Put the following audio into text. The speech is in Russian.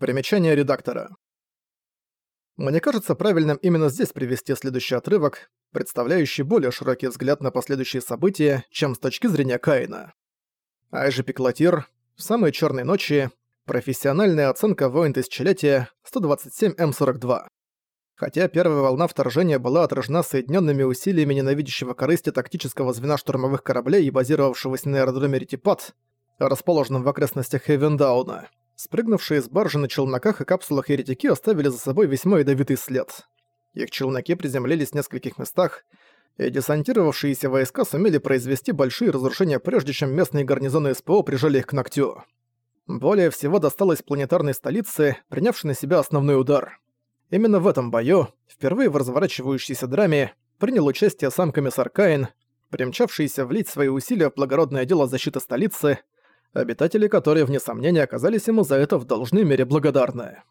Примечание редактора. Мне кажется правильным именно здесь привести следующий отрывок, представляющий более широкий взгляд на последующие события, чем с точки зрения Каина. Айжи Пиклотир, в самой черной ночи, профессиональная оценка воин тысячелетия 127М42. Хотя первая волна вторжения была отражена соединенными усилиями ненавидящего корысти тактического звена штурмовых кораблей и базировавшегося на аэродроме Ретипат, расположенном в окрестностях Хейвендауна, спрыгнувшие с баржи на челноках и капсулах еретики оставили за собой весьма ядовитый след. Их челноки приземлились в нескольких местах, и десантировавшиеся войска сумели произвести большие разрушения прежде чем местные гарнизоны СПО прижали их к ногтю. Более всего досталось планетарной столице, принявшей на себя основной удар. Именно в этом бою, впервые в разворачивающейся драме, принял участие сам комиссар Каин, примчавшийся влить свои усилия в благородное дело защиты столицы, обитатели которой, вне сомнения, оказались ему за это в должной мере благодарны.